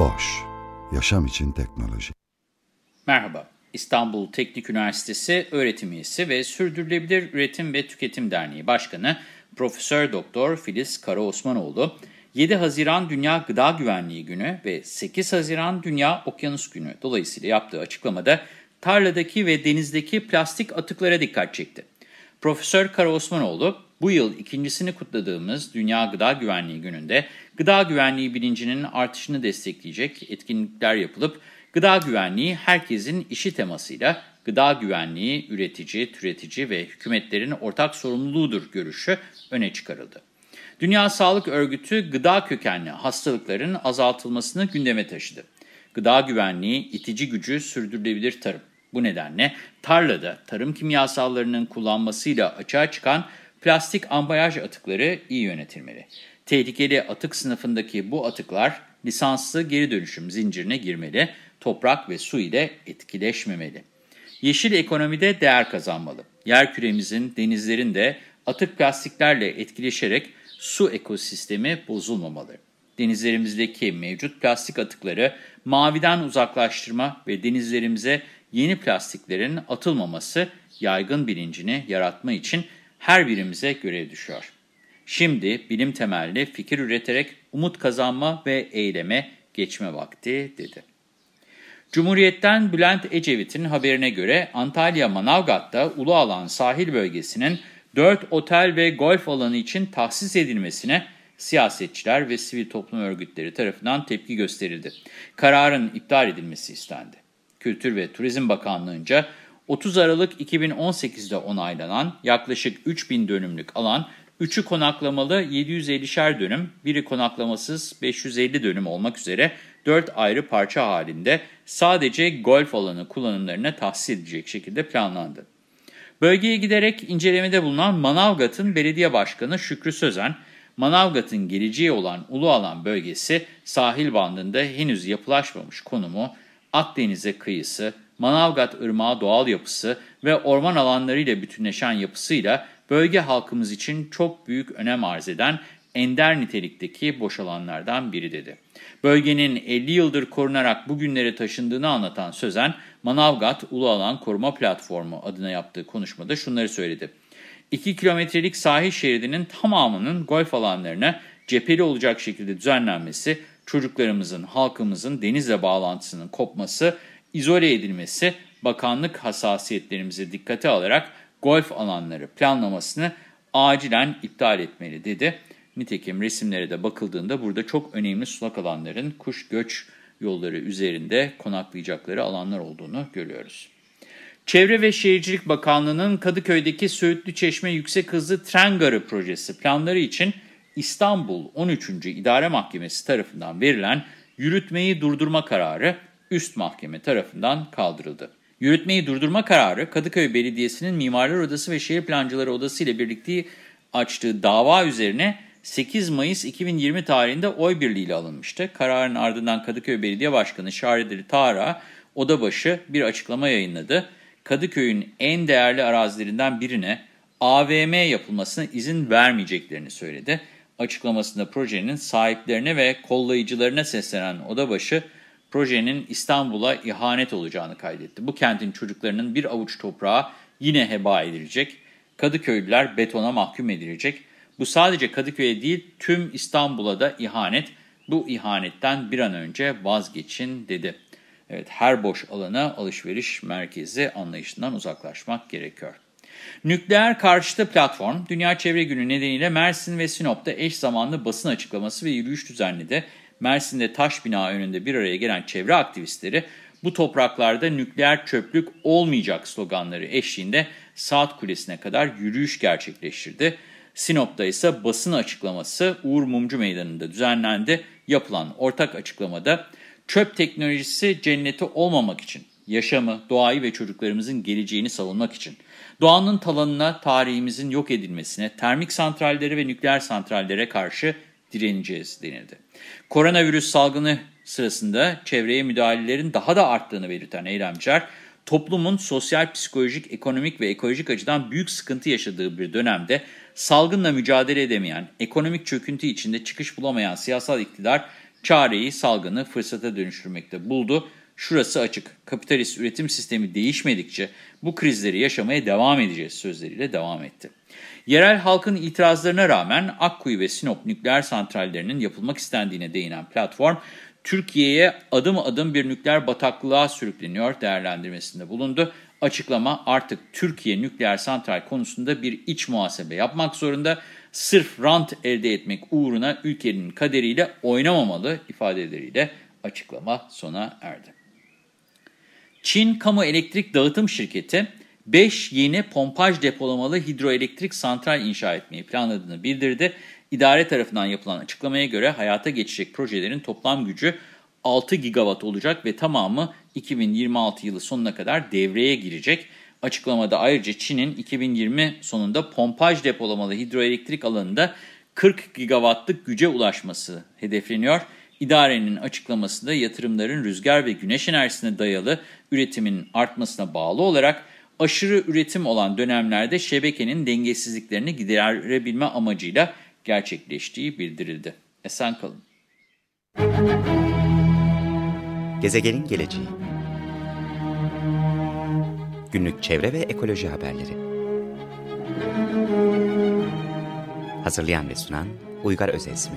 Boş, yaşam için teknoloji. Merhaba, İstanbul Teknik Üniversitesi öğretim üyesi ve Sürdürülebilir Üretim ve Tüketim Derneği Başkanı Profesör Doktor Filiz Karaosmanoğlu, 7 Haziran Dünya Gıda Güvenliği Günü ve 8 Haziran Dünya Okyanus Günü dolayısıyla yaptığı açıklamada tarladaki ve denizdeki plastik atıklara dikkat çekti. Profesör Karaosmanoğlu, bu yıl ikincisini kutladığımız Dünya Gıda Güvenliği Günü'nde gıda güvenliği bilincinin artışını destekleyecek etkinlikler yapılıp gıda güvenliği herkesin işi temasıyla gıda güvenliği üretici, türetici ve hükümetlerin ortak sorumluluğudur görüşü öne çıkarıldı. Dünya Sağlık Örgütü gıda kökenli hastalıkların azaltılmasını gündeme taşıdı. Gıda güvenliği, itici gücü, sürdürülebilir tarım. Bu nedenle tarlada tarım kimyasallarının kullanmasıyla açığa çıkan plastik ambalaj atıkları iyi yönetilmeli. Tehlikeli atık sınıfındaki bu atıklar lisanslı geri dönüşüm zincirine girmeli, toprak ve su ile etkileşmemeli. Yeşil ekonomide değer kazanmalı. Yer küremizin, denizlerin de atık plastiklerle etkileşerek su ekosistemi bozulmamalı. Denizlerimizdeki mevcut plastik atıkları maviden uzaklaştırma ve denizlerimize yeni plastiklerin atılmaması yaygın bilincini yaratma için her birimize görev düşüyor. Şimdi bilim temelli fikir üreterek umut kazanma ve eyleme geçme vakti dedi. Cumhuriyet'ten Bülent Ecevit'in haberine göre Antalya Manavgat'ta Ulu Alan sahil bölgesinin 4 otel ve golf alanı için tahsis edilmesine siyasetçiler ve sivil toplum örgütleri tarafından tepki gösterildi. Kararın iptal edilmesi istendi. Kültür ve Turizm Bakanlığı'nca 30 Aralık 2018'de onaylanan yaklaşık 3000 dönümlük alan, 3'ü konaklamalı 750'şer dönüm, biri konaklamasız 550 dönüm olmak üzere 4 ayrı parça halinde sadece golf alanı kullanımlarına tahsis edilecek şekilde planlandı. Bölgeye giderek incelemede bulunan Manavgat'ın belediye başkanı Şükrü Sözen, Manavgat'ın geleceği olan Ulualan bölgesi sahil bandında henüz yapılaşmamış konumu, Akdeniz'e kıyısı, Manavgat Irmağı doğal yapısı ve orman alanlarıyla bütünleşen yapısıyla bölge halkımız için çok büyük önem arz eden ender nitelikteki boş alanlardan biri dedi. Bölgenin 50 yıldır korunarak bugünlere taşındığını anlatan Sözen, Manavgat Ulu Alan Koruma Platformu adına yaptığı konuşmada şunları söyledi. 2 kilometrelik sahil şeridinin tamamının golf alanlarına cepheli olacak şekilde düzenlenmesi, çocuklarımızın, halkımızın denizle bağlantısının kopması, izole edilmesi, bakanlık hassasiyetlerimizi dikkate alarak golf alanları planlamasını acilen iptal etmeli dedi. Nitekim resimlere de bakıldığında burada çok önemli sulak alanların kuş göç yolları üzerinde konaklayacakları alanlar olduğunu görüyoruz. Çevre ve Şehircilik Bakanlığı'nın Kadıköy'deki Söğütlü Çeşme Yüksek Hızlı Tren Garı projesi planları için İstanbul 13. İdare Mahkemesi tarafından verilen yürütmeyi durdurma kararı üst mahkeme tarafından kaldırıldı. Yürütmeyi durdurma kararı Kadıköy Belediyesi'nin Mimarlar Odası ve Şehir Plancıları Odası ile birlikte açtığı dava üzerine 8 Mayıs 2020 tarihinde oy birliğiyle alınmıştı. Kararın ardından Kadıköy Belediye Başkanı Şahredeli Tara odabaşı bir açıklama yayınladı. Kadıköy'ün en değerli arazilerinden birine AVM yapılmasına izin vermeyeceklerini söyledi. Açıklamasında projenin sahiplerine ve kollayıcılarına seslenen odabaşı projenin İstanbul'a ihanet olacağını kaydetti. Bu kentin çocuklarının bir avuç toprağı yine heba edilecek. Kadıköylüler betona mahkum edilecek. Bu sadece Kadıköy'e değil tüm İstanbul'a da ihanet. Bu ihanetten bir an önce vazgeçin dedi. Evet, her boş alana alışveriş merkezi anlayışından uzaklaşmak gerekiyor. Nükleer karşıtı platform, Dünya Çevre Günü nedeniyle Mersin ve Sinop'ta eş zamanlı basın açıklaması ve yürüyüş düzenledi. Mersin'de taş bina önünde bir araya gelen çevre aktivistleri, bu topraklarda nükleer çöplük olmayacak sloganları eşliğinde Saat Kulesi'ne kadar yürüyüş gerçekleştirdi. Sinop'ta ise basın açıklaması Uğur Mumcu Meydanı'nda düzenlendi. Yapılan ortak açıklamada çöp teknolojisi cenneti olmamak için, yaşamı, doğayı ve çocuklarımızın geleceğini savunmak için, doğanın talanına, tarihimizin yok edilmesine, termik santrallere ve nükleer santrallere karşı direneceğiz denildi. Koronavirüs salgını sırasında çevreye müdahalelerin daha da arttığını belirten eylemciler, toplumun sosyal, psikolojik, ekonomik ve ekolojik açıdan büyük sıkıntı yaşadığı bir dönemde salgınla mücadele edemeyen, ekonomik çöküntü içinde çıkış bulamayan siyasal iktidar çareyi salgını fırsata dönüştürmekte buldu. Şurası açık. Kapitalist üretim sistemi değişmedikçe bu krizleri yaşamaya devam edeceğiz sözleriyle devam etti. Yerel halkın itirazlarına rağmen Akkuyu ve Sinop nükleer santrallerinin yapılmak istendiğine değinen platform, Türkiye'ye adım adım bir nükleer bataklığa sürükleniyor değerlendirmesinde bulundu. Açıklama artık Türkiye nükleer santral konusunda bir iç muhasebe yapmak zorunda, sırf rant elde etmek uğruna ülkenin kaderiyle oynamamalı ifadeleriyle açıklama sona erdi. Çin Kamu Elektrik Dağıtım Şirketi 5 yeni pompaj depolamalı hidroelektrik santral inşa etmeyi planladığını bildirdi. İdare tarafından yapılan açıklamaya göre hayata geçecek projelerin toplam gücü 6 gigawatt olacak ve tamamı 2026 yılı sonuna kadar devreye girecek. Açıklamada ayrıca Çin'in 2020 sonunda pompaj depolamalı hidroelektrik alanında 40 gigawattlık güce ulaşması hedefleniyor. İdarenin açıklamasında yatırımların rüzgar ve güneş enerjisine dayalı üretimin artmasına bağlı olarak aşırı üretim olan dönemlerde şebekenin dengesizliklerini giderebilme amacıyla gerçekleştiği bildirildi. Esen kalın. Gezegenin geleceği Günlük çevre ve ekoloji haberleri Hazırlayan ve sunan Uygar Özesmi